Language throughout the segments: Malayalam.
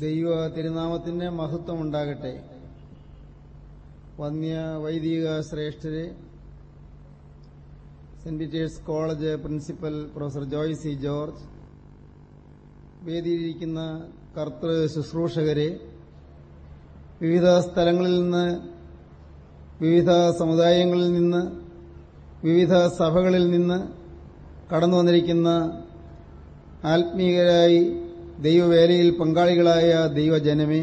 ദൈവ തിരുനാമത്തിന്റെ മഹത്വം ഉണ്ടാകട്ടെ. വന്യ വൈദിക ശ്രേഷ്ഠര് saint Peter's college principal professor Joy C George വേദിയിലിരിക്കുന്ന കർത്തൃ ശുശ്രൂഷകരെ വിവിധ സ്ഥലങ്ങളിൽ നിന്ന് വിവിധ സമുദായങ്ങളിൽ നിന്ന് വിവിധ സഭകളിൽ നിന്ന് കടന്നു വന്നിരിക്കുന്ന ആത്മീയരായി ദൈവവേലയിൽ പങ്കാളികളായ ദൈവജനമേ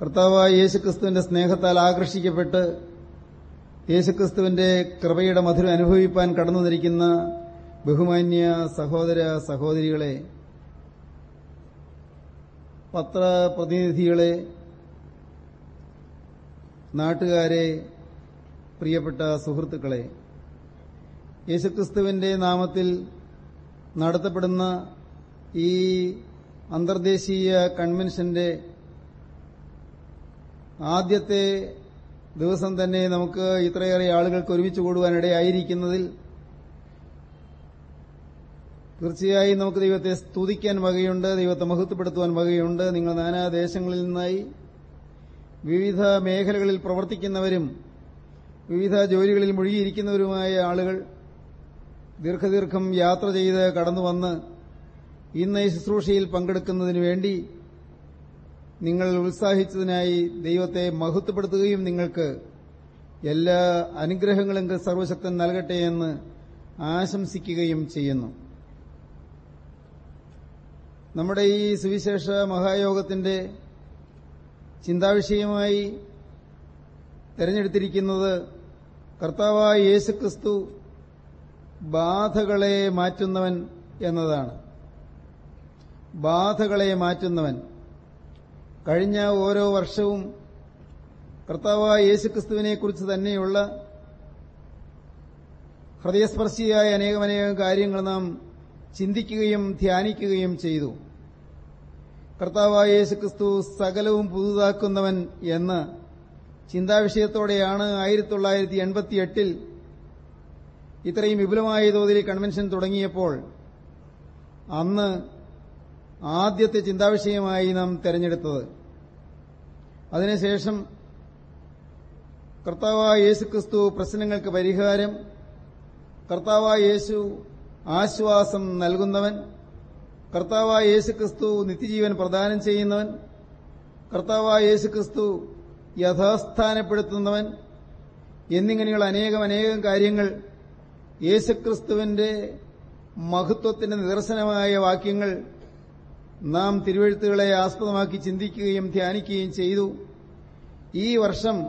കർത്താവായ യേശുക്രിസ്തുവിന്റെ സ്നേഹത്താൽ ആകർഷിക്കപ്പെട്ട് യേശുക്രിസ്തുവിന്റെ കൃപയുടെ മധുരം അനുഭവിപ്പാൻ കടന്നു വന്നിരിക്കുന്ന ബഹുമാന്യ സഹോദര സഹോദരികളെ പത്രപ്രതിനിധികളെ നാട്ടുകാരെ പ്രിയപ്പെട്ട സുഹൃത്തുക്കളെ യേശുക്രിസ്തുവിന്റെ നാമത്തിൽ നടത്തപ്പെടുന്ന ഈ അന്തർദേശീയ കൺവെൻഷന്റെ ആദ്യത്തെ ദിവസം തന്നെ നമുക്ക് ഇത്രയേറെ ആളുകൾക്ക് ഒരുമിച്ച് കൂടുവാനിടയായിരിക്കുന്നതിൽ തീർച്ചയായും നമുക്ക് ദൈവത്തെ സ്തുതിക്കാൻ വകയുണ്ട് ദൈവത്തെ മഹത്വപ്പെടുത്തുവാൻ വകയുണ്ട്. നിങ്ങൾ നാനാദേശങ്ങളിൽ നിന്നായി വിവിധ മേഖലകളിൽ പ്രവർത്തിക്കുന്നവരും വിവിധ ജോലികളിൽ മുഴുകിയിരിക്കുന്നവരുമായ ആളുകൾ ദീർഘദീർഘം യാത്ര ചെയ്ത് കടന്നുവന്ന് ഇന്ന് ഈ ശുശ്രൂഷയിൽ പങ്കെടുക്കുന്നതിനു വേണ്ടി നിങ്ങൾ ഉത്സാഹിച്ചതിനായി ദൈവത്തെ മഹത്വപ്പെടുത്തുകയും നിങ്ങൾക്ക് എല്ലാ അനുഗ്രഹങ്ങളും സർവശക്തൻ നൽകട്ടെ എന്ന് ആശംസിക്കുകയും ചെയ്യുന്നു. നമ്മുടെ ഈ സുവിശേഷ മഹായോഗത്തിന്റെ ചിന്താവിഷയമായി തെരഞ്ഞെടുത്തിരിക്കുന്നത് കർത്താവായ യേശുക്രിസ്തു ബാധകളെ മാറ്റുന്നവൻ എന്നതാണ്. ബാധകളെ മാറ്റുന്നവൻ. കഴിഞ്ഞ ഓരോ വർഷവും കർത്താവായ യേശുക്രിസ്തുവിനെക്കുറിച്ച് തന്നെയുള്ള ഹൃദയസ്പർശിയായ അനേകമനേകം കാര്യങ്ങൾ നാം ചിന്തിക്കുകയും ധ്യാനിക്കുകയും ചെയ്തു. കർത്താവായ യേശുക്രിസ്തു സകലവും പുതുതാക്കുന്നവൻ എന്ന ചിന്താവിഷയത്തോടെയാണ് ആയിരത്തി തൊള്ളായിരത്തി എൺപത്തിയെട്ടിൽ ഇത്രയും വിപുലമായ തോതിൽ കൺവെൻഷൻ തുടങ്ങിയപ്പോൾ അന്ന് ആദ്യത്തെ ചിന്താവിഷയമായി നാം തെരഞ്ഞെടുത്തത്. അതിനുശേഷം കർത്താവായ യേശു ക്രിസ്തു പ്രശ്നങ്ങൾക്ക് പരിഹാരം കർത്താവായ യേശു ആശ്വാസം നൽകുന്നവൻ കർത്താവായ യേശു ക്രിസ്തു നിത്യജീവൻ പ്രദാനം ചെയ്യുന്നവൻ കർത്താവായ യേശു ക്രിസ്തു യഥാസ്ഥാനപ്പെടുത്തുന്നവൻ എന്നിങ്ങനെയുള്ള അനേകം അനേകം കാര്യങ്ങൾ യേശുക്രിസ്തുവിന്റെ മഹത്വത്തിന്റെ നിദർശനമായ വാക്യങ്ങൾ നാം തിരുവഴുത്തുകളെ ആസ്പദമാക്കി ചിന്തിക്കുകയും ധ്യാനിക്കുകയും ചെയ്തു. ഈ വർഷം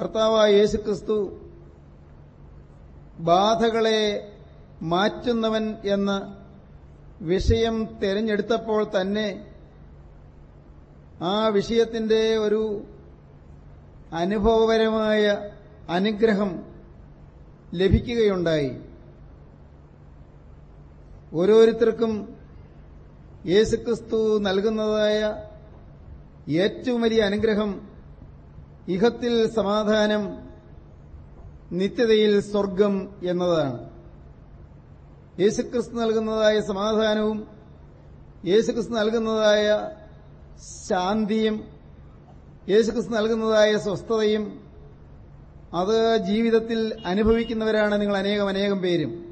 കർത്താവായ യേശുക്രിസ്തു ബാധകളെ മാറ്റുന്നവൻ എന്ന വിഷയം തെരഞ്ഞെടുത്തപ്പോൾ തന്നെ ആ വിഷയത്തിന്റെ ഒരു അനുഭവപരമായ അനുഗ്രഹം ലഭിക്കുകയുണ്ടായി. ഓരോരുത്തർക്കും യേശുക്രിസ്തു നൽകുന്നതായ ഏറ്റവും വലിയ അനുഗ്രഹം ഇഹത്തിൽ സമാധാനം നിത്യതയിൽ സ്വർഗം എന്നതാണ്. യേശുക്രിസ്തു നൽകുന്നതായ സമാധാനവും യേശുക്രിസ്തു നൽകുന്നതായ ശാന്തിയും യേശുക്രിസ്തു നൽകുന്നതായ സ്വസ്ഥതയും അത് ജീവിതത്തിൽ അനുഭവിക്കുന്നവരാണ് നിങ്ങൾ അനേകം അനേകം പേരും.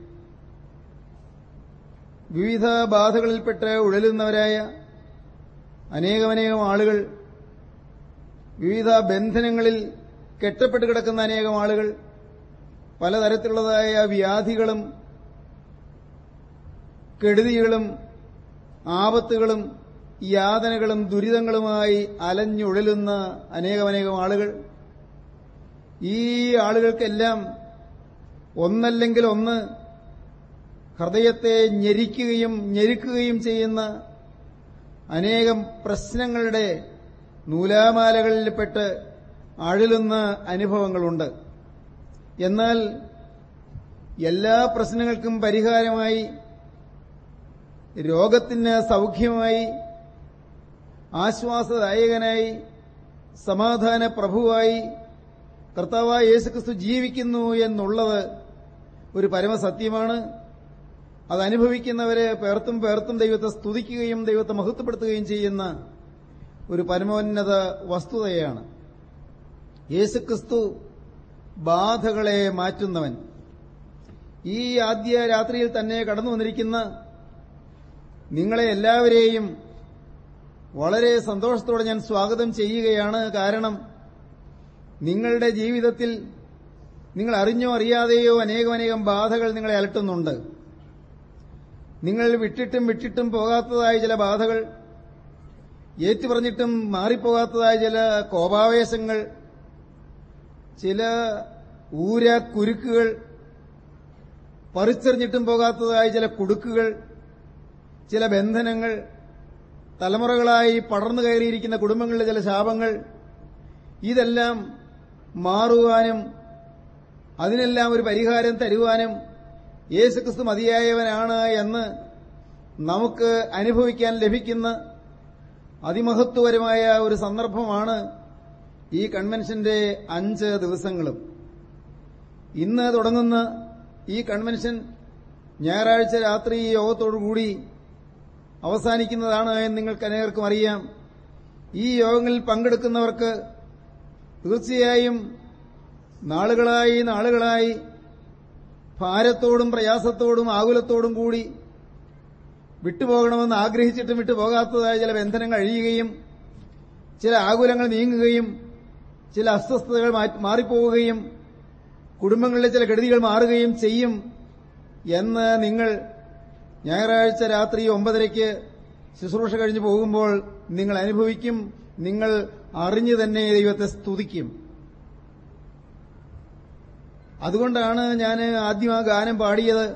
വിവിധ ബാധകളിൽപ്പെട്ട് ഉഴലുന്നവരായ അനേകമനേകം ആളുകൾ വിവിധ ബന്ധനങ്ങളിൽ കെട്ടപ്പെട്ട് കിടക്കുന്ന അനേകം ആളുകൾ പലതരത്തിലുള്ളതായ വ്യാധികളും കെടുതികളും ആപത്തുകളും യാതനകളും ദുരിതങ്ങളുമായി അലഞ്ഞുഴലുന്ന അനേകമനേകം ആളുകൾ. ഈ ആളുകൾക്കെല്ലാം ഒന്നല്ലെങ്കിൽ ഒന്ന് ഹൃദയത്തെ ഞെരിക്കുകയും ഞെരുക്കുകയും ചെയ്യുന്ന അനേകം പ്രശ്നങ്ങളുടെ നൂലാമാലകളിൽപ്പെട്ട് അഴലുന്ന അനുഭവങ്ങളുണ്ട്. എന്നാൽ എല്ലാ പ്രശ്നങ്ങൾക്കും പരിഹാരമായി രോഗത്തിന് സൗഖ്യമായി ആശ്വാസദായകനായി സമാധാന പ്രഭുവായി കർത്താവായ യേശുക്രിസ്തു ജീവിക്കുന്നു എന്നുള്ളത് ഒരു പരമസത്യമാണ്. അത് അനുഭവിക്കുന്നവരെ പേർത്തും പേർത്തും ദൈവത്തെ സ്തുതിക്കുകയും ദൈവത്തെ മഹത്വപ്പെടുത്തുകയും ചെയ്യുന്ന ഒരു പരമോന്നത വസ്തുതയാണ്. യേശുക്രിസ്തു ബാധകളെ മാറ്റുന്നവൻ. ഈ ആദ്യ രാത്രിയിൽ തന്നെ കടന്നു വന്നിരിക്കുന്ന നിങ്ങളെ എല്ലാവരെയും വളരെ സന്തോഷത്തോടെ ഞാൻ സ്വാഗതം ചെയ്യുകയാണ്. കാരണം നിങ്ങളുടെ ജീവിതത്തിൽ നിങ്ങൾ അറിഞ്ഞോ അറിയാതെയോ അനേകമനേകം ബാധകൾ നിങ്ങളെ അലട്ടുന്നുണ്ട്. നിങ്ങൾ വിട്ടിട്ടും വിട്ടിട്ടും പോകാത്തതായ ചില ബാധകൾ ഏറ്റുപറഞ്ഞിട്ടും മാറിപ്പോകാത്തതായ ചില കോപാവേശങ്ങൾ ചില ഊര കുരുക്കുകൾ പറിച്ചെറിഞ്ഞിട്ടും പോകാത്തതായ ചില കുടുക്കുകൾ ചില ബന്ധനങ്ങൾ തലമുറകളായി പടർന്നു കയറിയിരിക്കുന്ന കുടുംബങ്ങളിലെ ചില ശാപങ്ങൾ ഇതെല്ലാം മാറുവാനും അതിനെല്ലാം ഒരു പരിഹാരം തരുവാനും യേശുക്രിസ്തു മതിയായവനാണ് എന്ന് നമുക്ക് അനുഭവിക്കാൻ ലഭിക്കുന്ന അതിമഹത്വപരമായ ഒരു സന്ദർഭമാണ് ഈ കൺവെൻഷന്റെ അഞ്ച് ദിവസങ്ങളും. ഇന്ന് തുടങ്ങുന്ന ഈ കൺവെൻഷൻ ഞായറാഴ്ച രാത്രി യോഗത്തോടുകൂടി അവസാനിക്കുന്നതാണ് എന്ന് നിങ്ങൾക്ക് അനേകർക്കും അറിയാം. ഈ യോഗങ്ങളിൽ പങ്കെടുക്കുന്നവർക്ക് തീർച്ചയായും നാളുകളായി നാളുകളായി ഭാരത്തോടും പ്രയാസത്തോടും ആകുലത്തോടും കൂടി വിട്ടുപോകണമെന്ന് ആഗ്രഹിച്ചിട്ടും വിട്ടുപോകാത്തതായ ചില ബന്ധനങ്ങൾ അഴിയുകയും ചില ആകുലങ്ങൾ നീങ്ങുകയും ചില അസ്വസ്ഥതകൾ മാറിപ്പോവുകയും കുടുംബങ്ങളിലെ ചില കെടുതികൾ മാറുകയും ചെയ്യും എന്ന് നിങ്ങൾ ഞായറാഴ്ച രാത്രി ഒമ്പതരയ്ക്ക് ശുശ്രൂഷ കഴിഞ്ഞു പോകുമ്പോൾ നിങ്ങൾ അനുഭവിക്കും നിങ്ങൾ അറിഞ്ഞു തന്നെ ദൈവത്തെ സ്തുതിക്കും. അതുകൊണ്ടാണ് ഞാൻ ആദ്യം ആ ഗാനം പാടിയത്.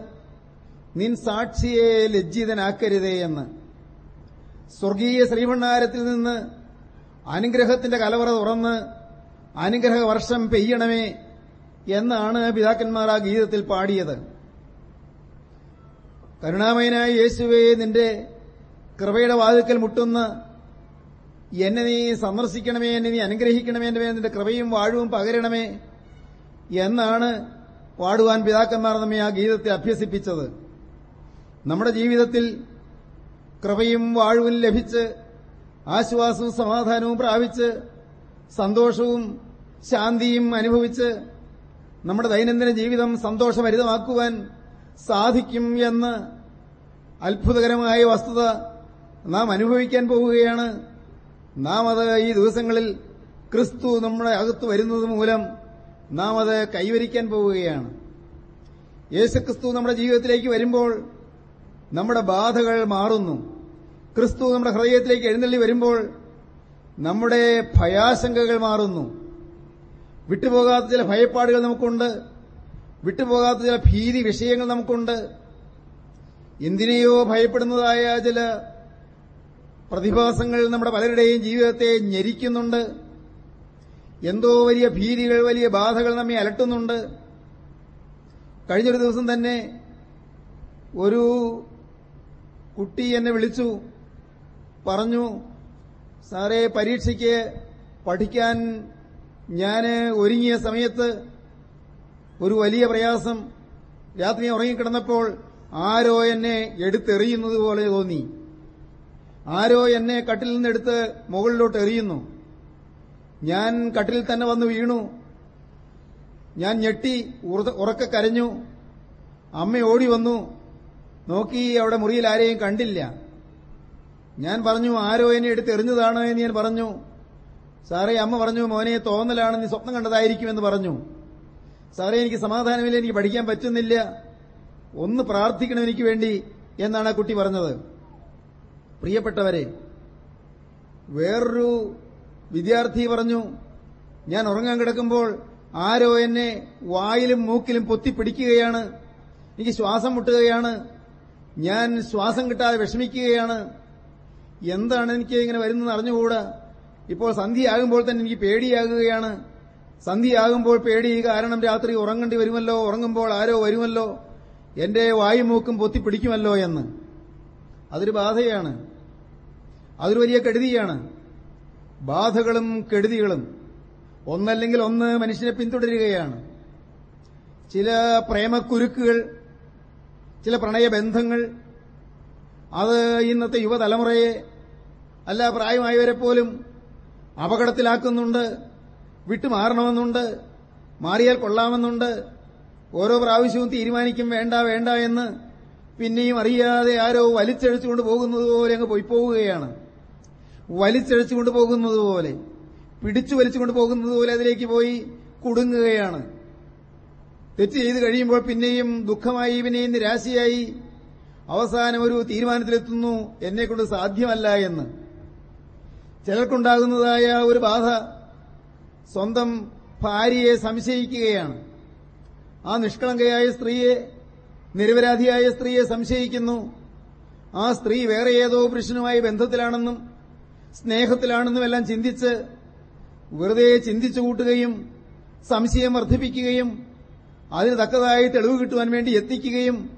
നിൻ സാക്ഷിയെ ലജ്ജിതനാക്കരുതേ എന്ന്. സ്വർഗീയ ശ്രീഭണ്ഡാരത്തിൽ നിന്ന് അനുഗ്രഹത്തിന്റെ കലവറ തുറന്ന് അനുഗ്രഹ വർഷം പെയ്യണമേ എന്നാണ് പിതാക്കന്മാർ ആ ഗീതത്തിൽ പാടിയത്. കരുണാമയനായ യേശുവേ നിന്റെ കൃപയുടെ വാതിക്കൽ മുട്ടുന്ന എന്നെ നീ സന്ദർശിക്കണമേ എന്നെ നീ അനുഗ്രഹിക്കണമേ എന്റെ നിന്റെ കൃപയും വാഴവും പകരണമേ. എന്നാണ് പാടുവാൻ പിതാക്കന്മാർ നമ്മെ ആ ഗീതത്തെ അഭ്യസിപ്പിച്ചത്. നമ്മുടെ ജീവിതത്തിൽ കൃപയും വാഴവും ലഭിച്ച് ആശ്വാസവും സമാധാനവും പ്രാപിച്ച് സന്തോഷവും ശാന്തിയും അനുഭവിച്ച് നമ്മുടെ ദൈനംദിന ജീവിതം സന്തോഷഭരിതമാക്കുവാൻ സാധിക്കും എന്ന് അത്ഭുതകരമായ വസ്തുത നാം അനുഭവിക്കാൻ പോവുകയാണ്. നാം അത് ഈ ദിവസങ്ങളിൽ ക്രിസ്തു നമ്മുടെ അകത്ത് വരുന്നത് മൂലം നാം അത് കൈവരിക്കാൻ പോവുകയാണ്. യേശുക്രിസ്തു നമ്മുടെ ജീവിതത്തിലേക്ക് വരുമ്പോൾ നമ്മുടെ ബാധകൾ മാറുന്നു. ക്രിസ്തു നമ്മുടെ ഹൃദയത്തിലേക്ക് എഴുന്നള്ളി വരുമ്പോൾ നമ്മുടെ ഭയാശങ്കകൾ മാറുന്നു. വിട്ടുപോകാത്ത ചില ഭയപ്പാടുകൾ നമുക്കുണ്ട്. വിട്ടുപോകാത്ത ചില ഭീതി വിഷയങ്ങൾ നമുക്കുണ്ട്. എന്തിനെയോ ഭയപ്പെടുന്നതായ ചില പ്രതിഭാസങ്ങൾ നമ്മുടെ പലരുടെയും ജീവിതത്തെ ഞെരിക്കുന്നുണ്ട്. എന്തോ വലിയ ഭീതികൾ വലിയ ബാധകൾ നമ്മെ അലട്ടുന്നുണ്ട്. കഴിഞ്ഞൊരു ദിവസം തന്നെ ഒരു കുട്ടി എന്നെ വിളിച്ചു. പറഞ്ഞു സാറേ പരീക്ഷയ്ക്ക് പഠിക്കാൻ ഞാൻ ഒരുങ്ങിയ സമയത്ത് ഒരു വലിയ പ്രയാസം. രാത്രി ഉറങ്ങിക്കിടന്നപ്പോൾ ആരോ എന്നെ എടുത്തെറിയുന്നത് പോലെ തോന്നി. ആരോ എന്നെ കട്ടിൽ നിന്നെടുത്ത് മുകളിലോട്ട് എറിയുന്നു ഞാൻ കട്ടിൽ തന്നെ വന്ന് വീണു. ഞാൻ ഞെട്ടി ഉറക്ക കരഞ്ഞു. അമ്മ ഓടി വന്നു. നോക്കി അവിടെ മുറിയിൽ ആരെയും കണ്ടില്ല. ഞാൻ പറഞ്ഞു ആരോ എന്നെ എടുത്ത് എറിഞ്ഞതാണ്? എന്ന് ഞാൻ പറഞ്ഞു. സാറേ അമ്മ പറഞ്ഞു മോനെ തോന്നലാണ് നീ സ്വപ്നം കണ്ടതായിരിക്കുമെന്ന് പറഞ്ഞു. സാറേ എനിക്ക് സമാധാനമില്ല എനിക്ക് പഠിക്കാൻ പറ്റുന്നില്ല. ഒന്ന് പ്രാർത്ഥിക്കണം എനിക്ക് വേണ്ടി എന്നാണ് ആ കുട്ടി പറഞ്ഞത്. പ്രിയപ്പെട്ടവരെ വേറൊരു വിദ്യാർത്ഥി പറഞ്ഞു ഞാൻ ഉറങ്ങാൻ കിടക്കുമ്പോൾ ആരോ എന്നെ വായിലും മൂക്കിലും പൊത്തി പിടിക്കുകയാണ് എനിക്ക് ശ്വാസം മുട്ടുകയാണ്. ഞാൻ ശ്വാസം കിട്ടാതെ വിഷമിക്കുകയാണ്. എന്താണ് എനിക്ക് ഇങ്ങനെ വരുന്നത് അറിഞ്ഞുകൂടാ? ഇപ്പോൾ സന്ധ്യയാകുമ്പോൾ തന്നെ എനിക്ക് പേടിയാകുകയാണ്. സന്ധ്യയാകുമ്പോൾ പേടി കാരണം രാത്രി ഉറങ്ങേണ്ടി വരുമല്ലോ? ഉറങ്ങുമ്പോൾ ആരോ വരുമല്ലോ? എന്റെ വായുമൂക്കും പൊത്തിപ്പിടിക്കുമല്ലോ എന്ന്. അതൊരു ബാധയാണ്. അതൊരു വലിയ കെടുതിയാണ്. ബാധകളും കെടുതികളും ഒന്നല്ലെങ്കിൽ ഒന്ന് മനുഷ്യനെ പിന്തുടരുകയാണ്. ചില പ്രേമക്കുരുക്കുകൾ ചില പ്രണയബന്ധങ്ങൾ അത് ഇന്നത്തെ യുവതലമുറയെ അല്ല പ്രായമായവരെ പോലും അപകടത്തിലാക്കുന്നുണ്ട് വിട്ടുമാറണമെന്നുണ്ട് മാറിയാൽ കൊള്ളാമെന്നുണ്ട് ഓരോ പ്രാവശ്യവും തീരുമാനിക്കും വേണ്ട വേണ്ട എന്ന് പിന്നെയും അറിയാതെ ആരോ വലിച്ചഴിച്ചുകൊണ്ട് പോകുന്നതുപോലെ അങ്ങ് പോയി പോവുകയാണ്. വലിച്ചഴിച്ചുകൊണ്ട് പോകുന്നത് പോലെ പിടിച്ചു വലിച്ചുകൊണ്ട് പോകുന്നത് പോലെ അതിലേക്ക് പോയി കുടുങ്ങുകയാണ്. തെറ്റ് ചെയ്തു കഴിയുമ്പോൾ പിന്നെയും ദുഃഖമായി പിന്നെയും നിരാശയായി അവസാനം ഒരു തീരുമാനത്തിലെത്തുന്നു എന്നെക്കൊണ്ട് സാധ്യമല്ല എന്ന്. ചിലർക്കുണ്ടാകുന്നതായ ഒരു ബാധ സ്വന്തം ഭാര്യയെ സംശയിക്കുകയാണ്. ആ നിഷ്കളങ്കയായ സ്ത്രീയെ നിരപരാധിയായ സ്ത്രീയെ സംശയിക്കുന്നു. ആ സ്ത്രീ വേറെ ഏതോ പുരുഷനുമായി ബന്ധത്തിലാണെന്നും സ്നേഹത്തിലാണെന്നും എല്ലാം ചിന്തിച്ച് വെറുതെ ചിന്തിച്ചു കൂട്ടുകയും സംശയം വർദ്ധിപ്പിക്കുകയും അതിന് തക്കതായി തെളിവ് കിട്ടുവാൻ വേണ്ടി എത്തിക്കുകയും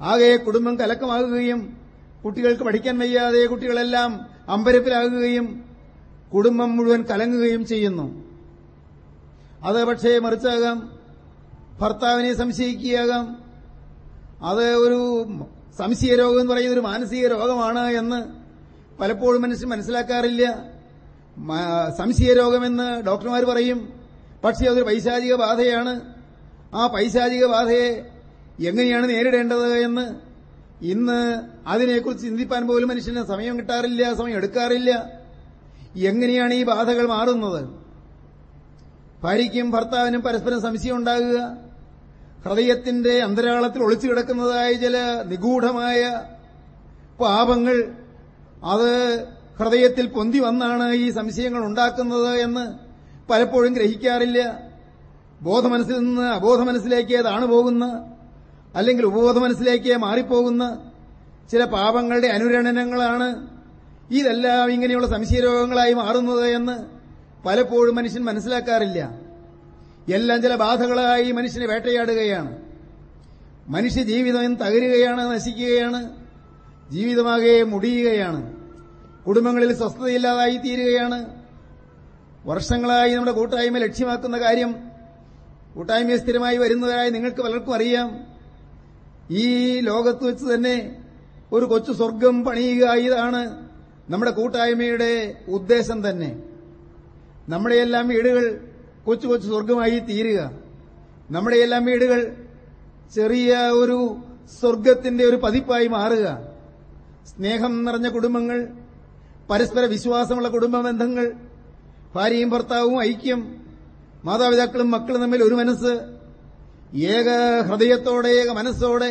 ആകെ കുടുംബം കലക്കമാകുകയും കുട്ടികൾക്ക് പഠിക്കാൻ വയ്യാതെ കുട്ടികളെല്ലാം അമ്പരപ്പിലാകുകയും കുടുംബം മുഴുവൻ കലങ്ങുകയും ചെയ്യുന്നു. അത് പക്ഷേ മറിച്ചാകാം. ഭർത്താവിനെ സംശയിക്കുകയാകാം. അത് ഒരു സംശയ രോഗം എന്ന് പറയുന്ന ഒരു മാനസിക രോഗമാണ് എന്ന് പലപ്പോഴും മനസ്സ് മനസ്സിലാക്കാറില്ല. സംശയ രോഗമെന്ന് ഡോക്ടർമാർ പറയും. പക്ഷേ അതൊരു പൈശാചിക ബാധയാണ്. ആ പൈശാചിക ബാധയെ എങ്ങനെയാണ് നേരിടേണ്ടത് എന്ന് ഇന്ന് അതിനെക്കുറിച്ച് ചിന്തിപ്പാൻ പോലും മനുഷ്യന് സമയം കിട്ടാറില്ല സമയം എടുക്കാറില്ല. എങ്ങനെയാണ് ഈ ബാധകൾ മാറുന്നത്? ഭാര്യയ്ക്കും ഭർത്താവിനും പരസ്പരം സംശയം ഉണ്ടാകുക. ഹൃദയത്തിന്റെ അന്തരാളത്തിൽ ഒളിച്ചു കിടക്കുന്നതായ ചില നിഗൂഢമായ പാപങ്ങൾ അത് ഹൃദയത്തിൽ പൊന്തി വന്നാണ് ഈ സംശയങ്ങൾ ഉണ്ടാക്കുന്നത് എന്ന് പലപ്പോഴും ഗ്രഹിക്കാറില്ല. ബോധമനസ്സിൽ നിന്ന് അബോധ മനസ്സിലേക്ക് പോകുന്ന? അല്ലെങ്കിൽ ഉപബോധ മനസ്സിലേക്ക് മാറിപ്പോകുന്ന? ചില പാപങ്ങളുടെ അനുരണനങ്ങളാണ് ഇതെല്ലാം ഇങ്ങനെയുള്ള സംശയരോഗങ്ങളായി മാറുന്നത് എന്ന് പലപ്പോഴും മനുഷ്യൻ മനസ്സിലാക്കാറില്ല. എല്ലാം ചില ബാധകളായി മനുഷ്യനെ വേട്ടയാടുകയാണ്. മനുഷ്യ ജീവിതം തകരുകയാണ് നശിക്കുകയാണ്. ജീവിതമാകെ മുടിയുകയാണ്. കുടുംബങ്ങളിൽ സ്വസ്ഥതയില്ലാതായി തീരുകയാണ് വർഷങ്ങളായി നമ്മുടെ കൂട്ടായ്മ ലക്ഷ്യമാക്കുന്ന കാര്യം കൂട്ടായ്മ സ്ഥിരമായി വരുന്നതായി നിങ്ങൾക്ക് പലർക്കും അറിയാം. ഈ ലോകത്ത് വെച്ച് തന്നെ ഒരു കൊച്ചു സ്വർഗം പണിയുക ഇതാണ് നമ്മുടെ കൂട്ടായ്മയുടെ ഉദ്ദേശം തന്നെ. നമ്മുടെയെല്ലാം വീടുകൾ കൊച്ചു കൊച്ചു സ്വർഗമായി തീരുക. നമ്മുടെയെല്ലാം വീടുകൾ ചെറിയ ഒരു സ്വർഗത്തിന്റെ ഒരു പതിപ്പായി മാറുക. സ്നേഹം നിറഞ്ഞ കുടുംബങ്ങൾ പരസ്പര വിശ്വാസമുള്ള കുടുംബ ബന്ധങ്ങൾ ഭാര്യയും ഭർത്താവും ഐക്യം മാതാപിതാക്കളും മക്കളും തമ്മിൽ ഒരു മനസ്സ് ഏക ഹൃദയത്തോടെ ഏക മനസ്സോടെ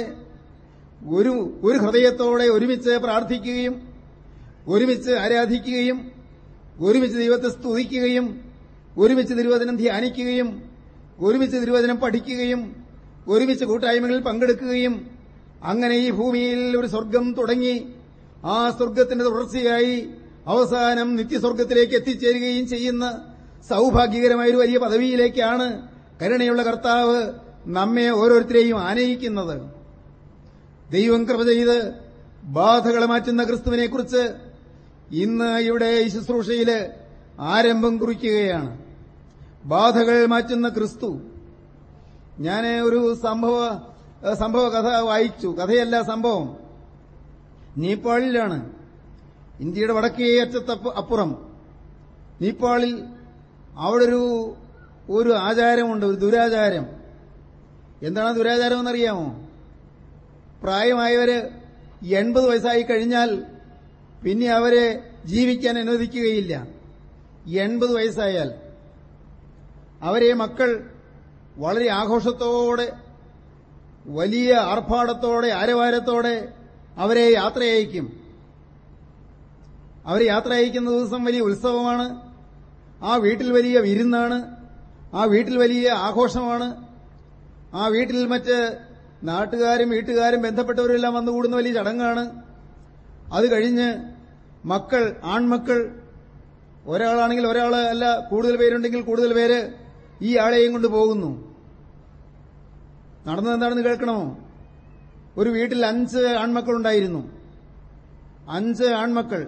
ഒരു ഒരു ഹൃദയത്തോടെ ഒരുമിച്ച് പ്രാർത്ഥിക്കുകയും ഒരുമിച്ച് ആരാധിക്കുകയും ഒരുമിച്ച് ദൈവത്തെ സ്തുതിക്കുകയും ഒരുമിച്ച് തിരുവചനം ധ്യാനിക്കുകയും ഒരുമിച്ച് തിരുവചനം പഠിക്കുകയും ഒരുമിച്ച് കൂട്ടായ്മകളിൽ പങ്കെടുക്കുകയും അങ്ങനെ ഈ ഭൂമിയിൽ ഒരു സ്വർഗം തുടങ്ങി ആ സ്വർഗത്തിന്റെ തുടർച്ചയായി അവസാനം നിത്യസ്വർഗത്തിലേക്ക് എത്തിച്ചേരുകയും ചെയ്യുന്ന സൌഭാഗ്യകരമായ ഒരു വലിയ പദവിയിലേക്കാണ് കരുണയുള്ള കർത്താവ് നമ്മെ ഓരോരുത്തരെയും ആനയിക്കുന്നത്. ദൈവം കൃപ ചെയ്ത് ബാധകളെ മാറ്റുന്ന ക്രിസ്തുവിനെക്കുറിച്ച് ഇന്ന് ഇവിടെ ഈ ശുശ്രൂഷയിൽ ആരംഭം കുറിക്കുകയാണ്. ബാധകൾ മാറ്റുന്ന ക്രിസ്തു. ഞാൻ ഒരു സംഭവ സംഭവ കഥ വായിച്ചു. കഥയല്ല സംഭവം. നേപ്പാളിലാണ്. ഇന്ത്യയുടെ വടക്കേ അറ്റത്തപ്പ് അപ്പുറം. നേപ്പാളിൽ അവിടെ ഒരു ഒരു ആചാരമുണ്ട് ഒരു ദുരാചാരം. എന്താണ് ദുരാചാരം എന്നറിയാമോ? പ്രായമായവര് എൺപത് വയസ്സായി കഴിഞ്ഞാൽ പിന്നെ അവരെ ജീവിക്കാൻ അനുവദിക്കുകയില്ല. എൺപത് വയസ്സായാൽ. അവരെ മക്കൾ വളരെ ആഘോഷത്തോടെ വലിയ ആർഭാടത്തോടെ ആരവാരത്തോടെ അവരെ യാത്ര അയക്കും അവർ യാത്ര അയക്കുന്ന ദിവസം വലിയ ഉത്സവമാണ്. ആ വീട്ടിൽ വലിയ വിരുന്നാണ്. ആ വീട്ടിൽ വലിയ ആഘോഷമാണ്. ആ വീട്ടിൽ മറ്റ് നാട്ടുകാരും വീട്ടുകാരും ബന്ധപ്പെട്ടവരെല്ലാം വന്നുകൂടുന്ന വലിയ ചടങ്ങാണ്. അത് കഴിഞ്ഞ് മക്കൾ ആൺമക്കൾ ഒരാളാണെങ്കിൽ ഒരാൾ അല്ല കൂടുതൽ പേരുണ്ടെങ്കിൽ കൂടുതൽ പേര് ഈ ആളെയും കൊണ്ട് പോകുന്നു. നടന്നത് എന്താണെന്ന് കേൾക്കണമോ? ഒരു വീട്ടിൽ അഞ്ച് ആൺമക്കൾ ഉണ്ടായിരുന്നു അഞ്ച് ആൺമക്കൾ.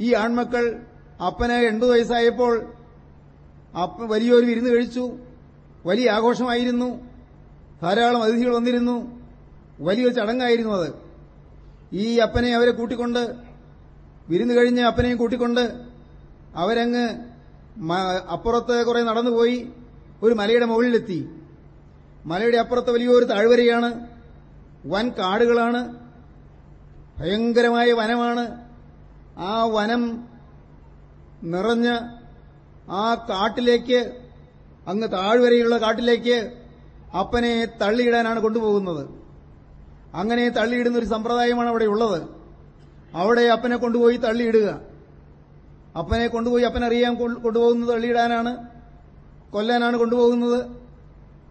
ഈ ആൺമക്കൾ അപ്പന് എൺപത് വയസ്സായപ്പോൾ അപ്പ വലിയൊരു വിരുന്ന് കഴിച്ചു. വലിയ ആഘോഷമായിരുന്നു. ധാരാളം അതിഥികൾ വന്നിരുന്നു. വലിയൊരു ചടങ്ങായിരുന്നു അത്. ഈ അപ്പനെ അവരെ കൂട്ടിക്കൊണ്ട് വിരുന്ന് കഴിഞ്ഞ് അപ്പനെയും കൂട്ടിക്കൊണ്ട് അവരങ്ങ് അപ്പുറത്ത് കുറെ നടന്നുപോയി. ഒരു മലയുടെ മുകളിലെത്തി. മലയുടെ അപ്പുറത്ത് വലിയൊരു താഴ്വരയാണ്. വൻ കാടുകളാണ്. ഭയങ്കരമായ വനമാണ്. ആ വനം നിറഞ്ഞ് ആ കാട്ടിലേക്ക് അങ്ങ് താഴ്വരയുള്ള കാട്ടിലേക്ക് അപ്പനെ തള്ളിയിടാനാണ് കൊണ്ടുപോകുന്നത്. അങ്ങനെ തള്ളിയിടുന്ന ഒരു സമ്പ്രദായമാണ് അവിടെ ഉള്ളത്. അവിടെ അപ്പനെ കൊണ്ടുപോയി തള്ളിയിടുക. അപ്പനെ കൊണ്ടുപോയി അപ്പനറിയാൻ കൊണ്ടുപോകുന്നത് തള്ളിയിടാനാണ് കൊല്ലാനാണ് കൊണ്ടുപോകുന്നത്.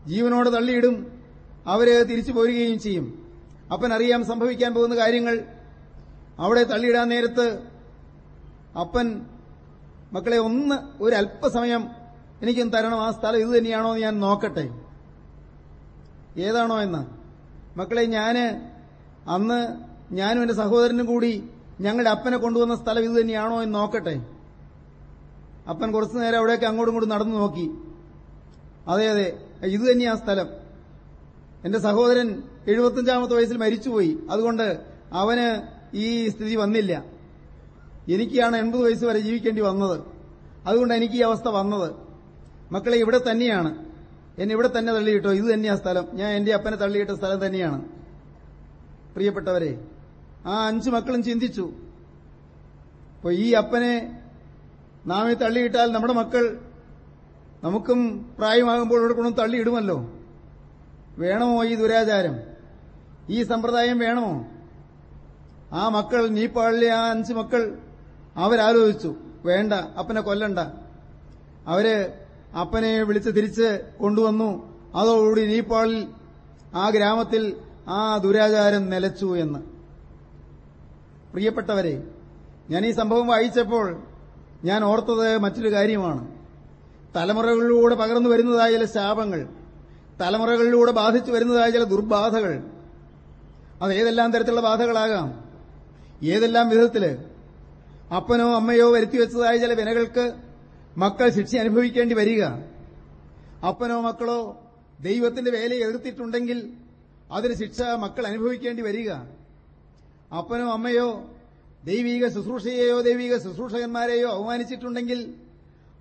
ജീവനോട് തള്ളിയിടും. അവരെ തിരിച്ചു പോരുകയും ചെയ്യും. അപ്പനറിയാം സംഭവിക്കാൻ പോകുന്ന കാര്യങ്ങൾ. അവിടെ തള്ളിയിടാൻ നേരത്ത് അപ്പൻ മക്കളെ ഒന്ന് ഒരു അല്പസമയം എനിക്കും തരണം. ആ സ്ഥലം ഇത് തന്നെയാണോ എന്ന് ഞാൻ നോക്കട്ടെ. ഏതാണോ എന്ന്? മക്കളെ ഞാൻ അന്ന് ഞാനും എന്റെ സഹോദരനും കൂടി ഞങ്ങളുടെ അപ്പനെ കൊണ്ടുവന്ന സ്ഥലം ഇത് തന്നെയാണോ എന്ന് നോക്കട്ടെ. അപ്പൻ കുറച്ചു നേരം അവിടേക്ക് അങ്ങോട്ടും ഇങ്ങോട്ടും നടന്നു നോക്കി. അതെ അതെ ഇത് തന്നെയാ സ്ഥലം. എന്റെ സഹോദരൻ എഴുപത്തിയഞ്ചാമത്തെ വയസ്സിൽ മരിച്ചുപോയി. അതുകൊണ്ട് അവന് ഈ സ്ഥിതി വന്നില്ല. എനിക്കാണ് എൺപത് വയസ്സ് വരെ ജീവിക്കേണ്ടി വന്നത്. അതുകൊണ്ട് എനിക്ക് ഈ അവസ്ഥ വന്നത്. മക്കളെ ഇവിടെ തന്നെയാണ്. എന്നെ ഇവിടെ തന്നെ തള്ളിയിട്ടോ? ഇത് തന്നെയാ സ്ഥലം. ഞാൻ എന്റെ അപ്പനെ തള്ളിയിട്ട സ്ഥലം തന്നെയാണ്. പ്രിയപ്പെട്ടവരെ ആ അഞ്ചു മക്കളും ചിന്തിച്ചു. അപ്പൊ ഈ അപ്പനെ നാം ഈ തള്ളിയിട്ടാൽ നമ്മുടെ മക്കൾ നമുക്കും പ്രായമാകുമ്പോൾ ഇവിടെ കൊണ്ടും തള്ളിയിടുമല്ലോ? വേണമോ ഈ ദുരാചാരം? ഈ സമ്പ്രദായം വേണമോ? ആ മക്കൾ നീ പാളിലെ ആ അഞ്ച് മക്കൾ അവരാലോചിച്ചു. വേണ്ട അപ്പനെ കൊല്ലണ്ട. അവർ അപ്പനെ വിളിച്ച് തിരിച്ച് കൊണ്ടുവന്നു. അതോടുകൂടി നീപ്പാളിൽ ആ ഗ്രാമത്തിൽ ആ ദുരാചാരം നിലച്ചു എന്ന്. പ്രിയപ്പെട്ടവരെ ഞാൻ ഈ സംഭവം വായിച്ചപ്പോൾ ഞാൻ ഓർത്തത് മറ്റൊരു കാര്യമാണ്. തലമുറകളിലൂടെ പകർന്നു വരുന്നതായ ചില ശാപങ്ങൾ തലമുറകളിലൂടെ ബാധിച്ചു വരുന്നതായ ചില ദുർബാധകൾ അത് ഏതെല്ലാം തരത്തിലുള്ള ബാധകളാകാം? ഏതെല്ലാം വിധത്തിൽ? അപ്പനോ അമ്മയോ വരുത്തിവെച്ചതായ ചില വിനകൾക്ക് മക്കൾ ശിക്ഷ അനുഭവിക്കേണ്ടി വരിക. അപ്പനോ മക്കളോ ദൈവത്തിന്റെ വേലയെ എതിർത്തിട്ടുണ്ടെങ്കിൽ അതിന് ശിക്ഷ മക്കൾ അനുഭവിക്കേണ്ടി വരിക. അപ്പനോ അമ്മയോ ദൈവിക ശുശ്രൂഷയെയോ ദൈവിക ശുശ്രൂഷകന്മാരെയോ അവമാനിച്ചിട്ടുണ്ടെങ്കിൽ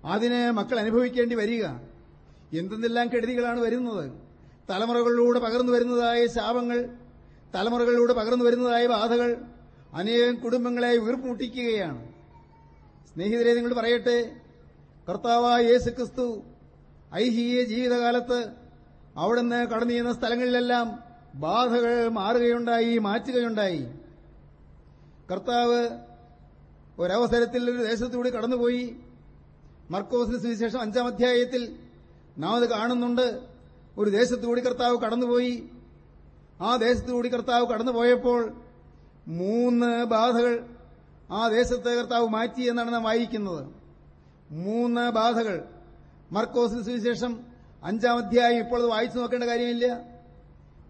അതിന് മക്കൾ അനുഭവിക്കേണ്ടി വരിക. എന്തെന്നെല്ലാം കെടുതികളാണ് വരുന്നത്? തലമുറകളിലൂടെ പകർന്നു വരുന്നതായ ശാപങ്ങൾ തലമുറകളിലൂടെ പകർന്നു വരുന്നതായ ബാധകൾ അനേകം കുടുംബങ്ങളെ വീർപ്പുമുട്ടിക്കുകയാണ് സ്നേഹിതരെ നിങ്ങൾ പറയട്ടെ കർത്താവായ യേശു ക്രിസ്തു ഐഹിക ജീവിതകാലത്ത് അവിടുന്ന് കടന്നു ചെയ്യുന്ന സ്ഥലങ്ങളിലെല്ലാം ബാധകൾ മാറുകയുണ്ടായി മാറ്റുകയുണ്ടായി. കർത്താവ് ഒരവസരത്തിൽ ഒരു ദേശത്തുകൂടി കടന്നുപോയി. മർക്കോസിന് സുവിശേഷം അഞ്ചാം അധ്യായത്തിൽ നാം അത് കാണുന്നുണ്ട്. ഒരു ദേശത്തുകൂടി കർത്താവ് കടന്നുപോയി. ആ ദേശത്തുകൂടി കർത്താവ് കടന്നുപോയപ്പോൾ മൂന്ന് ബാധകൾ ആ ദേശത്തെ കർത്താവ് മാറ്റി എന്നാണ് നാം വായിക്കുന്നത്. മൂന്ന് ബാധകൾ. മർക്കോസിന് സുവിശേഷം അഞ്ചാം അധ്യായം ഇപ്പോൾ വായിച്ചു നോക്കേണ്ട കാര്യമില്ല.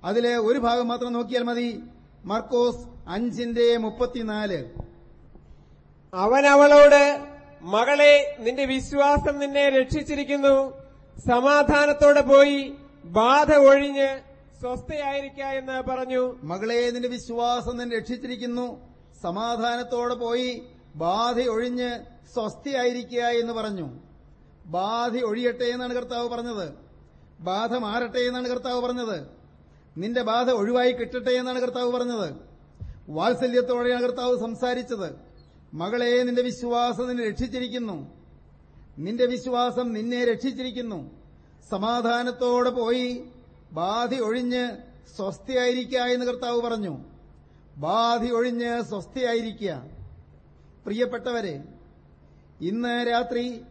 അതിലെ ഒരു ഭാഗം മാത്രം നോക്കിയാൽ മതി. മർക്കോസ് അഞ്ചിന്റെ മുപ്പത്തിനാല്. അവൻ അവളോട് മകളെ നിന്റെ വിശ്വാസം നിന്നെ രക്ഷിച്ചിരിക്കുന്നു. സമാധാനത്തോടെ പോയി ബാധ ഒഴിഞ്ഞ് സ്വസ്ഥയായിരിക്ക എന്ന് പറഞ്ഞു. മകളെ നിന്റെ വിശ്വാസം നിന്നെ രക്ഷിച്ചിരിക്കുന്നു. സമാധാനത്തോടെ പോയി ബാധ ഒഴിഞ്ഞ് സ്വസ്ഥയായിരിക്കുക എന്ന് പറഞ്ഞു. ബാധ ഒഴിയട്ടെ എന്നാണ് കർത്താവ് പറഞ്ഞത്. ബാധ മാറട്ടെ എന്നാണ് കർത്താവ് പറഞ്ഞത്. നിന്റെ ബാധ ഒഴിവായി കിട്ടട്ടെ എന്നാണ് കർത്താവ് പറഞ്ഞത്. വാത്സല്യത്തോടെയാണ് കർത്താവ് സംസാരിച്ചത്. മകളെ നിന്റെ വിശ്വാസം നിന്നെ രക്ഷിച്ചിരിക്കുന്നു. നിന്റെ വിശ്വാസം നിന്നെ രക്ഷിച്ചിരിക്കുന്നു. സമാധാനത്തോടെ പോയി ബാധി ഒഴിഞ്ഞ് സ്വസ്ഥയായിരിക്കുക എന്ന് കർത്താവ് പറഞ്ഞു. ബാധി ഒഴിഞ്ഞ് സ്വസ്ഥയായിരിക്കുക പ്രിയപ്പെട്ടവരെ ഇന്ന് രാത്രി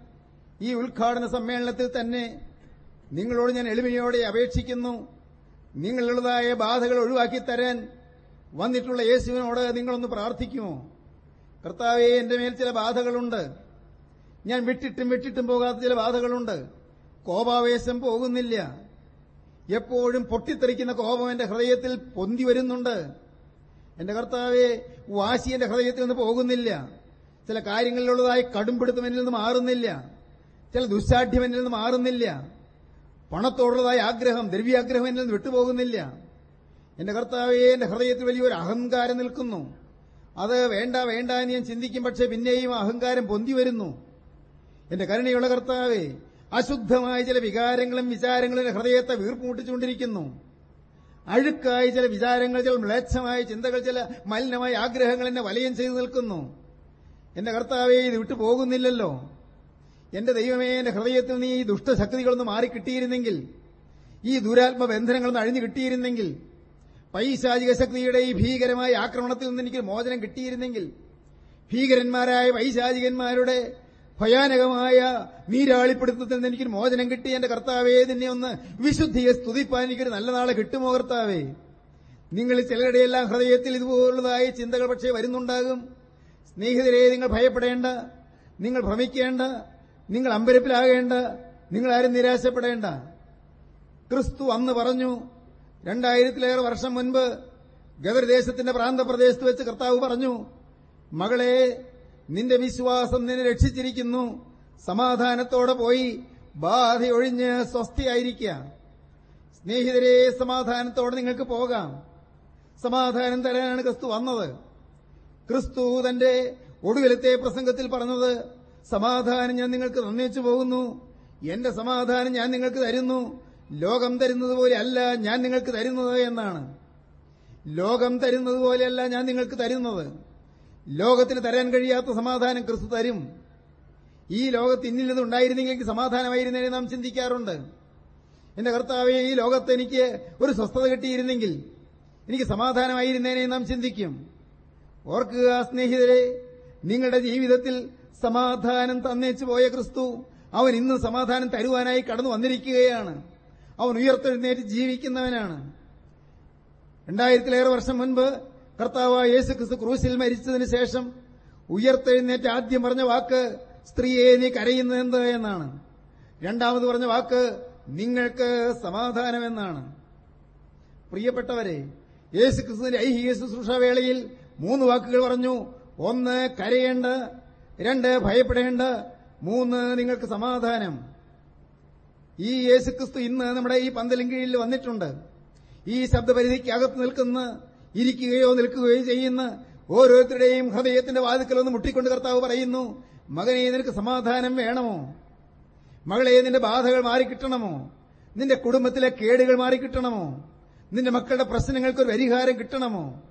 ഈ ഉദ്ഘാടന സമ്മേളനത്തിൽ തന്നെ നിങ്ങളോട് ഞാൻ എളിമയോടെ അപേക്ഷിക്കുന്നു. നിങ്ങളുള്ളതായ ബാധകൾ ഒഴിവാക്കി തരാൻ വന്നിട്ടുള്ള യേശുവിനോട് നിങ്ങളൊന്ന് പ്രാർത്ഥിക്കുമോ? കർത്താവെ എന്റെ മേൽ ചില ബാധകളുണ്ട്. ഞാൻ വിട്ടിട്ടും വിട്ടിട്ടും പോകാത്ത ചില ബാധകളുണ്ട്. കോപാവേശം പോകുന്നില്ല. എപ്പോഴും പൊട്ടിത്തെറിക്കുന്ന കോപം എന്റെ ഹൃദയത്തിൽ പൊന്തി വരുന്നുണ്ട്. എന്റെ കർത്താവെ വാശി എന്റെ ഹൃദയത്തിൽ നിന്ന് പോകുന്നില്ല. ചില കാര്യങ്ങളിലുള്ളതായ കടുംപിടുത്തം എന്നിൽ നിന്ന് മാറുന്നില്ല. ചില ദുസ്സാഠ്യം എന്നിൽ നിന്ന് മാറുന്നില്ല. പണത്തോടുള്ളതായ ആഗ്രഹം ദ്രവ്യാഗ്രഹം എന്നിൽ നിന്ന് വിട്ടുപോകുന്നില്ല. എന്റെ കർത്താവെ എന്റെ ഹൃദയത്തിൽ വലിയൊരു അഹങ്കാരം നിൽക്കുന്നു. അത് വേണ്ട വേണ്ട എന്ന് ഞാൻ ചിന്തിക്കും പക്ഷേ പിന്നെയും അഹങ്കാരം പൊന്തി വരുന്നു. എന്റെ കരുണയുള്ള കർത്താവെ അശുദ്ധമായ ചില വികാരങ്ങളും വിചാരങ്ങളും ഹൃദയത്തെ വീർപ്പുമുട്ടിച്ചുകൊണ്ടിരിക്കുന്നു. അഴുക്കായ ചില വിചാരങ്ങൾ ചില മ്ലേച്ഛമായ ചിന്തകൾ ചില മലിനമായ ആഗ്രഹങ്ങൾ എന്നെ വലയം ചെയ്തു നിൽക്കുന്നു. എന്റെ കർത്താവെ ഇത് വിട്ടു പോകുന്നില്ലല്ലോ. എന്റെ ദൈവമേ എന്റെ ഹൃദയത്തിൽ നീ ഈ ദുഷ്ടശക്തികളൊന്ന് മാറിക്കിട്ടിയിരുന്നെങ്കിൽ ഈ ദുരാത്മ ബന്ധനങ്ങളൊന്ന് അഴിഞ്ഞു കിട്ടിയിരുന്നെങ്കിൽ പൈശാചിക ശക്തിയുടെ ഈ ഭീകരമായ ആക്രമണത്തിൽ നിന്ന് എനിക്ക് മോചനം കിട്ടിയിരുന്നെങ്കിൽ ഭീകരന്മാരായ പൈശാചികന്മാരുടെ ഭയാനകമായ നീരാളിപ്പിടുത്തത്തിൽ എനിക്കൊരു മോചനം കിട്ടി. എന്റെ കർത്താവേ നിന്നെ ഒന്ന് വിശുദ്ധിയെ സ്തുതിപ്പാൻ എനിക്കൊരു നല്ല നാളെ കിട്ടുമോ കർത്താവേ? നിങ്ങൾ ചിലരുടെയെല്ലാം ഹൃദയത്തിൽ ഇതുപോലുള്ളതായ ചിന്തകൾ പക്ഷേ വരുന്നുണ്ടാകും. സ്നേഹിതരെ നിങ്ങൾ ഭയപ്പെടേണ്ട. നിങ്ങൾ ഭ്രമിക്കേണ്ട. നിങ്ങൾ അമ്പരപ്പിലാകേണ്ട. നിങ്ങൾ ആരും നിരാശപ്പെടേണ്ട. ക്രിസ്തു അന്ന് പറഞ്ഞു രണ്ടായിരത്തിലേറെ വർഷം മുൻപ് ഗദർദേശത്തിന്റെ പ്രാന്തപ്രദേശത്ത് വെച്ച് കർത്താവ് പറഞ്ഞു മകളെ നിന്റെ വിശ്വാസം നിന്നെ രക്ഷിച്ചിരിക്കുന്നു. സമാധാനത്തോടെ പോയി ബാധയൊഴിഞ്ഞ് സ്വസ്ഥയായിരിക്കുക സ്നേഹിതരെ സമാധാനത്തോടെ നിങ്ങൾക്ക് പോകാം. സമാധാനം തരാനാണ് ക്രിസ്തു വന്നത്. ക്രിസ്തു തന്റെ ഒടുവിലത്തെ പ്രസംഗത്തിൽ പറഞ്ഞത് സമാധാനം ഞാൻ നിങ്ങൾക്ക് തന്നേച്ചു പോകുന്നു. എന്റെ സമാധാനം ഞാൻ നിങ്ങൾക്ക് തരുന്നു. ലോകം തരുന്നത് പോലെ അല്ല ഞാൻ നിങ്ങൾക്ക് തരുന്നത് എന്നാണ്. ലോകം തരുന്നത് പോലെയല്ല ഞാൻ നിങ്ങൾക്ക് തരുന്നത്. ലോകത്തിന് തരാൻ കഴിയാത്ത സമാധാനം ക്രിസ്തു തരും. ഈ ലോകത്ത് ഇന്നില്ലത് ഉണ്ടായിരുന്നെങ്കിൽ സമാധാനമായിരുന്നതിനെ നാം ചിന്തിക്കാറുണ്ട്. എന്റെ കർത്താവെ ഈ ലോകത്ത് എനിക്ക് ഒരു സ്വസ്ഥത കിട്ടിയിരുന്നെങ്കിൽ എനിക്ക് സമാധാനമായിരുന്നേനെ നാം ചിന്തിക്കും. ഓർക്കുക സ്നേഹിതരെ നിങ്ങളുടെ ജീവിതത്തിൽ സമാധാനം തന്നേച്ചു പോയ ക്രിസ്തു അവൻ ഇന്ന് സമാധാനം തരുവാനായി കടന്നു വന്നിരിക്കുകയാണ്. അവൻ ഉയർത്തെഴുന്നേറ്റ് ജീവിക്കുന്നവനാണ്. രണ്ടായിരത്തിലേറെ വർഷം മുൻപ് കർത്താവ് യേശു ക്രിസ്തു ക്രൂശിൽ മരിച്ചതിന് ശേഷം ഉയർത്തെഴുന്നേറ്റ് ആദ്യം പറഞ്ഞ വാക്ക് സ്ത്രീയെ നീ കരയുന്നതെന്ത് എന്നാണ്? രണ്ടാമത് പറഞ്ഞ വാക്ക് നിങ്ങൾക്ക് സമാധാനമെന്നാണ് പ്രിയപ്പെട്ടവരെ യേശു ക്രിസ്തുവിന്റെ ഐഹിക ശുശ്രൂഷ വേളയിൽ മൂന്ന് വാക്കുകൾ പറഞ്ഞു. ഒന്ന് കരയേണ്ട. രണ്ട് ഭയപ്പെടേണ്ട. മൂന്ന് നിങ്ങൾക്ക് സമാധാനം. ഈ യേശുക്രിസ്തു ഇന്ന് നമ്മുടെ ഈ പന്തലിൻ കീഴിൽ വന്നിട്ടുണ്ട്. ഈ ശബ്ദപരിധിക്ക് ശബ്ദപരിധിക്കകത്ത് നിൽക്കുന്ന ഇരിക്കുകയോ നിൽക്കുകയോ ചെയ്യുന്ന ഓരോരുത്തരുടെയും ഹൃദയത്തിന്റെ വാതിക്കലൊന്ന് മുട്ടിക്കൊണ്ട് കർത്താവ് പറയുന്നു മകനെ നിനക്ക് സമാധാനം വേണമോ? മകളെ നിന്റെ ബാധകൾ മാറിക്കിട്ടണമോ? നിന്റെ കുടുംബത്തിലെ കേടുകൾ മാറിക്കിട്ടണമോ? നിന്റെ മക്കളുടെ പ്രശ്നങ്ങൾക്ക് ഒരു പരിഹാരം കിട്ടണമോ?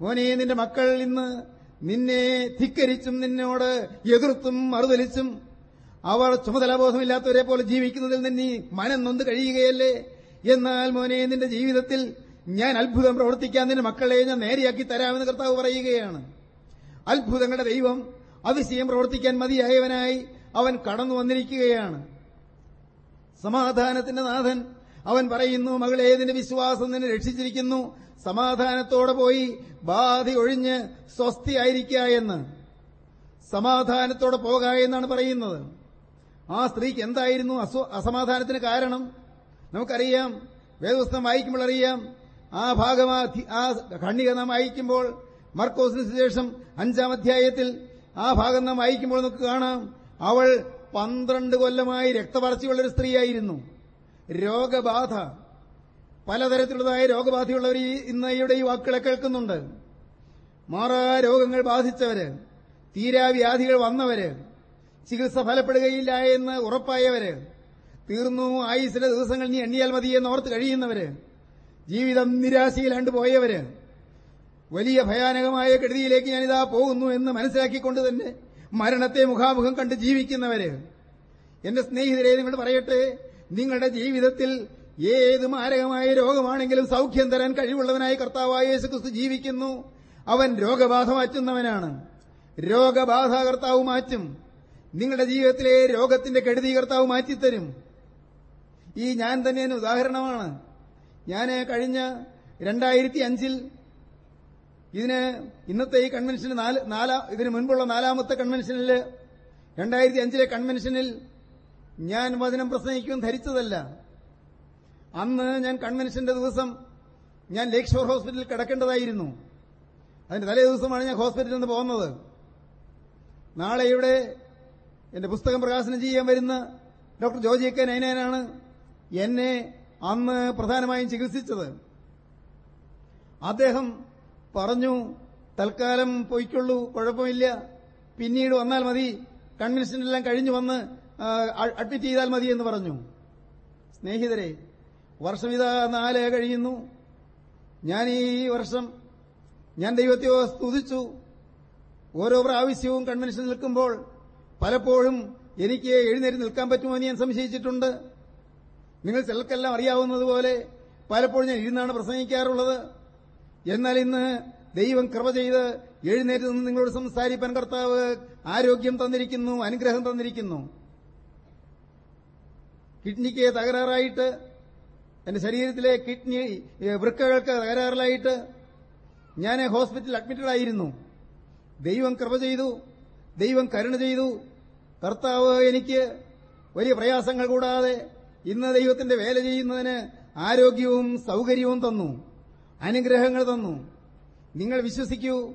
മോനെ നിന്റെ മക്കൾ ഇന്ന് നിന്നെ ധിക്കരിച്ചും നിന്നോട് എതിർത്തും മറുതലിച്ചും അവർ ചുമതലാബോധമില്ലാത്തവരെ പോലെ ജീവിക്കുന്നതിൽ നിന്ന് മനം നൊന്ന് കഴിയുകയല്ലേ? എന്നാൽ മോനെ നിന്റെ ജീവിതത്തിൽ ഞാൻ അത്ഭുതം പ്രവർത്തിക്കാൻ നിന്റെ മക്കളെ ഞാൻ നേരെയാക്കി തരാമെന്ന് കർത്താവ് പറയുകയാണ്. അത്ഭുതങ്ങളുടെ ദൈവം അതിശയം പ്രവർത്തിക്കാൻ മതിയായവനായി അവൻ കടന്നു വന്നിരിക്കുകയാണ്. സമാധാനത്തിന്റെ നാഥൻ അവൻ പറയുന്നു മകളെ നിന്റെ വിശ്വാസം നിന്നെ രക്ഷിച്ചിരിക്കുന്നു. സമാധാനത്തോടെ പോയി ബാധി ഒഴിഞ്ഞ് സ്വസ്ഥയായിരിക്കുക എന്ന്. സമാധാനത്തോടെ പോക എന്നാണ് പറയുന്നത്. ആ സ്ത്രീക്ക് എന്തായിരുന്നു അസമാധാനത്തിന് കാരണം? നമുക്കറിയാം. വേദപുസ്തകം വായിക്കുമ്പോൾ അറിയാം. ആ ഭാഗം ആ ഖണ്ഡിക നാം അയക്കുമ്പോൾ മർക്കോസിന് ശേഷം അഞ്ചാം അധ്യായത്തിൽ ആ ഭാഗം നാം അയക്കുമ്പോൾ നമുക്ക് കാണാം. അവൾ പന്ത്രണ്ട് കൊല്ലമായി രക്തപറച്ചിയുള്ളൊരു സ്ത്രീയായിരുന്നു. രോഗബാധ. പലതരത്തിലുള്ളതായ രോഗബാധയുള്ളവർ ഇന്ന് ഈ വാക്കുകളെ കേൾക്കുന്നുണ്ട്. മാറാ രോഗങ്ങൾ ബാധിച്ചവര് തീരാവ്യാധികൾ വന്നവര് ചികിത്സ ഫലപ്പെടുകയില്ല എന്ന് ഉറപ്പായവര് തീർന്നു ആയുസിന്റെ ദിവസങ്ങൾ നീ എണ്ണിയാൽ മതിയെന്ന് ഓർത്ത് കഴിയുന്നവര് ജീവിതം നിരാശയിലാണ്ട് പോയവര് വലിയ ഭയാനകമായ കെടുതിയിലേക്ക് ഞാനിതാ പോകുന്നു എന്ന് മനസ്സിലാക്കിക്കൊണ്ട് തന്നെ മരണത്തെ മുഖാമുഖം കണ്ട് ജീവിക്കുന്നവര്. എന്റെ സ്നേഹിതരെ നിങ്ങൾ പറയട്ടെ നിങ്ങളുടെ ജീവിതത്തിൽ ഏത് മാരകമായ രോഗമാണെങ്കിലും സൗഖ്യം തരാൻ കഴിവുള്ളവനായ കർത്താവായ യേശുക്രിസ്തു ജീവിക്കുന്നു. അവൻ രോഗബാധ മാറ്റുന്നവനാണ്. രോഗബാധ കർത്താവ് മാറ്റും. നിങ്ങളുടെ ജീവിതത്തിലെ രോഗത്തിന്റെ കെടുതി കർത്താവ് മാറ്റിത്തരും. ഈ ഞാൻ തന്നെ ഉദാഹരണമാണ്. ഞാൻ കഴിഞ്ഞ രണ്ടായിരത്തി അഞ്ചിൽ ഇതിന് ഇന്നത്തെ ഈ കൺവെൻഷന് ഇതിന് മുൻപുള്ള നാലാമത്തെ കൺവെൻഷനിൽ രണ്ടായിരത്തി അഞ്ചിലെ കൺവെൻഷനിൽ ഞാൻ വചനം പ്രസംഗിക്കും ധരിച്ചതല്ല. അന്ന് ഞാൻ കൺവെൻഷന്റെ ദിവസം ഞാൻ ലേക്ക് ഷോർ ഹോസ്പിറ്റലിൽ കിടക്കേണ്ടതായിരുന്നു. അതിന്റെ തലേ ദിവസമാണ് ഞാൻ ഹോസ്പിറ്റലിൽ നിന്ന് പോകുന്നത്. നാളെ ഇവിടെ എന്റെ പുസ്തകം പ്രകാശനം ചെയ്യാൻ വരുന്ന ഡോക്ടർ ജോജി കെ നൈനാനാണ് എന്നെ അന്ന് പ്രധാനമായും ചികിത്സിച്ചത്. അദ്ദേഹം പറഞ്ഞു തൽക്കാലം പൊയ്ക്കൊള്ളൂ കുഴപ്പമില്ല. പിന്നീട് വന്നാൽ മതി കൺവെൻഷനെല്ലാം കഴിഞ്ഞു വന്ന് അഡ്മിറ്റ് ചെയ്താൽ മതി എന്ന് പറഞ്ഞു. സ്നേഹിതരെ വർഷമിതാ നാല് കഴിയുന്നു. ഞാൻ ഈ വർഷം ഞാൻ ദൈവത്തെ സ്തുതിച്ചു. ഓരോ പ്രാവശ്യവും കൺവെൻഷൻ നിൽക്കുമ്പോൾ പലപ്പോഴും എനിക്ക് എഴുന്നേറ്റ് നിൽക്കാൻ പറ്റുമോ എന്ന് ഞാൻ സംശയിച്ചിട്ടുണ്ട്. നിങ്ങൾ ചിലർക്കെല്ലാം അറിയാവുന്നതുപോലെ പലപ്പോഴും ഞാൻ ഇരുന്നാണ് പ്രസംഗിക്കാറുള്ളത്. എന്നാൽ ഇന്ന് ദൈവം കൃപ ചെയ്ത് എഴുന്നേറ്റ് നിന്ന് നിങ്ങളോട് സംസാരിപ്പാൻ കർത്താവ് ആരോഗ്യം തന്നിരിക്കുന്നു അനുഗ്രഹം തന്നിരിക്കുന്നു. കിഡ്നിക്ക് തകരാറായിട്ട് എന്റെ ശരീരത്തിലെ കിഡ്നി വൃക്കകൾക്ക് തകരാറിലായിട്ട് ഞാൻ ഹോസ്പിറ്റലിൽ അഡ്മിറ്റഡ് ആയിരുന്നു. ദൈവം കൃപ ചെയ്തു ദൈവം കരുണ ചെയ്തു. കർത്താവ് എനിക്ക് വലിയ പ്രയാസങ്ങൾ കൂടാതെ ഇന്ന് ദൈവത്തിന്റെ വേല ചെയ്യുന്നതിന് ആരോഗ്യവും സൗകര്യവും തന്നു. അനുഗ്രഹങ്ങൾ തന്നു. നിങ്ങൾ വിശ്വസിക്കൂ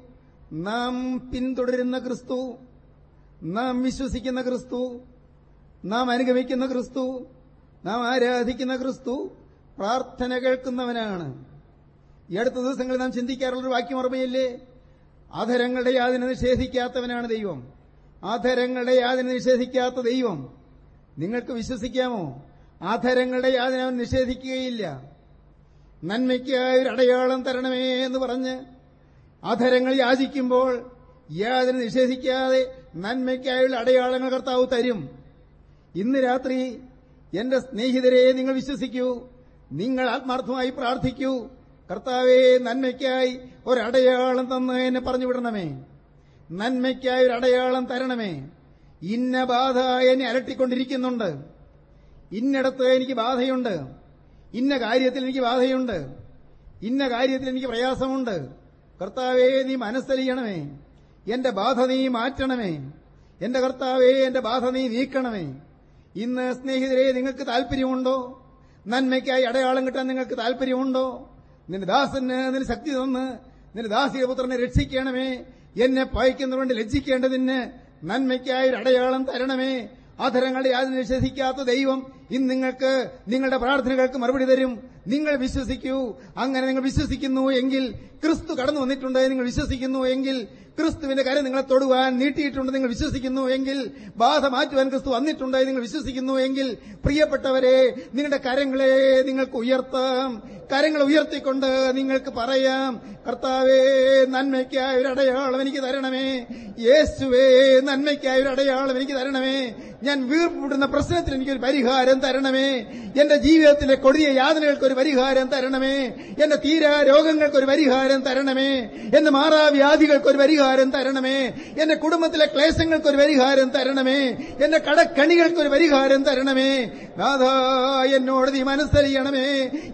നാം പിന്തുടരുന്ന ക്രിസ്തു നാം വിശ്വസിക്കുന്ന ക്രിസ്തു നാം അനുഗമിക്കുന്ന ക്രിസ്തു നാം ആരാധിക്കുന്ന ക്രിസ്തു പ്രാർത്ഥന കേൾക്കുന്നവനാണ്. ഈ അടുത്ത ദിവസങ്ങളിൽ നാം ചിന്തിക്കാറുള്ളൊരു വാക്യം ഓർമ്മയില്ലേ? അധരങ്ങളുടെ യാതിനെ നിഷേധിക്കാത്തവനാണ് ദൈവം. അധരങ്ങളുടെ യാതിനെ നിഷേധിക്കാത്ത ദൈവം. നിങ്ങൾക്ക് വിശ്വസിക്കാമോ? അധരങ്ങളുടെ യാതന അവൻ നിഷേധിക്കുകയില്ല. നന്മയ്ക്കായ ഒരു അടയാളം തരണമേ എന്ന് പറഞ്ഞ് ആധാരങ്ങൾ യാചിക്കുമ്പോൾ യാതിനെ നിഷേധിക്കാതെ നന്മയ്ക്കായുള്ള അടയാളങ്ങൾ കർത്താവ് തരും. ഇന്ന് രാത്രി എന്റെ സ്നേഹിതരെ നിങ്ങൾ വിശ്വസിക്കൂ. നിങ്ങൾ ആത്മാർത്ഥമായി പ്രാർത്ഥിക്കൂ. കർത്താവെ നന്മയ്ക്കായി ഒരടയാളം തന്ന് എന്നെ പറഞ്ഞു വിടണമേ നന്മയ്ക്കായി ഒരു അടയാളം തരണമേ. ഇന്ന ബാധ എന്നെ അലട്ടിക്കൊണ്ടിരിക്കുന്നുണ്ട്. ഇന്നിടത്ത് എനിക്ക് ബാധയുണ്ട്. ഇന്ന കാര്യത്തിൽ എനിക്ക് ബാധയുണ്ട്. ഇന്ന കാര്യത്തിൽ എനിക്ക് പ്രയാസമുണ്ട്. കർത്താവേ നീ മനസ്സലിയണമേ. എന്റെ ബാധ നീ മാറ്റണമേ. എന്റെ കർത്താവേ എന്റെ ബാധ നീ നീക്കണമേ. ഇന്ന് സ്നേഹിതരെ നിങ്ങൾക്ക് താല്പര്യമുണ്ടോ നന്മയ്ക്കായി അടയാളം കിട്ടാൻ നിങ്ങൾക്ക് താല്പര്യമുണ്ടോ നിന്റെ ദാസന് നിന്റെ ശക്തി തന്ന് നിന്റെ ദാസിക പുത്രനെ രക്ഷിക്കണമേ. എന്നെ പായിക്കുന്നതുകൊണ്ട് ലജ്ജിക്കേണ്ടതിന് നന്മയ്ക്കായി ഒരു അടയാളം തരണമേ. അധരങ്ങളെ യാതൊരു നിഷേധിക്കാത്ത ദൈവം ഇന്ന് നിങ്ങൾക്ക് നിങ്ങളുടെ പ്രാർത്ഥനകൾക്ക് മറുപടി തരും. നിങ്ങൾ വിശ്വസിക്കൂ. അങ്ങനെ നിങ്ങൾ വിശ്വസിക്കുന്നു എങ്കിൽ ക്രിസ്തു കടന്നു വന്നിട്ടുണ്ട് നിങ്ങൾ വിശ്വസിക്കുന്നു എങ്കിൽ ക്രിസ്തുവിന്റെ കരം നിങ്ങളെ തൊടുവാൻ നീട്ടിയിട്ടുണ്ട് നിങ്ങൾ വിശ്വസിക്കുന്നു എങ്കിൽ ബാധ മാറ്റുവാൻ ക്രിസ്തു വന്നിട്ടുണ്ട് നിങ്ങൾ വിശ്വസിക്കുന്നു എങ്കിൽ പ്രിയപ്പെട്ടവരെ നിങ്ങളുടെ കരങ്ങളെ നിങ്ങൾക്ക് ഉയർത്താം. കരങ്ങൾ ഉയർത്തിക്കൊണ്ട് നിങ്ങൾക്ക് പറയാം കർത്താവേ നന്മയ്ക്കായ ഒരു അടയാളം എനിക്ക് തരണമേ. യേശുവേ നന്മയ്ക്കായ ഒരു അടയാളം എനിക്ക് തരണമേ. ഞാൻ വീർപ്പിടുന്ന പ്രശ്നത്തിൽ എനിക്കൊരു പരിഹാരം തരണമേ. എന്റെ ജീവിതത്തിലെ കൊടിയ യാതനകൾക്ക് ഒരു പരിഹാരം തരണമേ. എന്റെ തീരാ രോഗങ്ങൾക്ക് ഒരു പരിഹാരം തരണമേ. എന്റെ മാറാവ്യാധികൾക്ക് ഒരു പരിഹാരം തരണമേ. എന്റെ കുടുംബത്തിലെ ക്ലേശങ്ങൾക്ക് ഒരു പരിഹാരം തരണമേ. എന്റെ കടക്കണികൾക്ക് ഒരു പരിഹാരം തരണമേ. നാഥാ എന്നോട് നീ മനസ്സറിയണമേ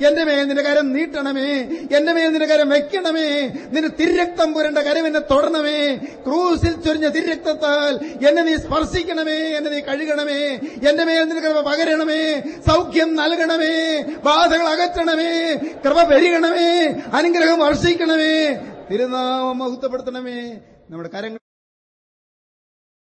എന്റെ മേൽ നിന്റെ കരം നീട്ടണമേ. എന്റെ മേൽ നിന്റെ കരം വെക്കണമേ. നിന്റെ തിരക്തം പുരണ്ട കരം എന്നെ തൊടണമേ. ക്രൂസിൽ ചൊരിഞ്ഞ തിരക്തത്താൽ എന്നെ നീ സ്പർശിക്കണമേ. എന്നെ നീ കഴുകണമേ. എന്റെ മേൽ നിന്റെ കരം പകരണമേ. സൗഖ്യം നൽകണമേ ബാധകൾ അകറ്റണമേ കൃപ പെരുകണമേ അനുഗ്രഹം വർഷിക്കണമേ. തിരുനാമം മഹത്വപ്പെടുത്തണമേ. നമ്മുടെ കരങ്ങൾ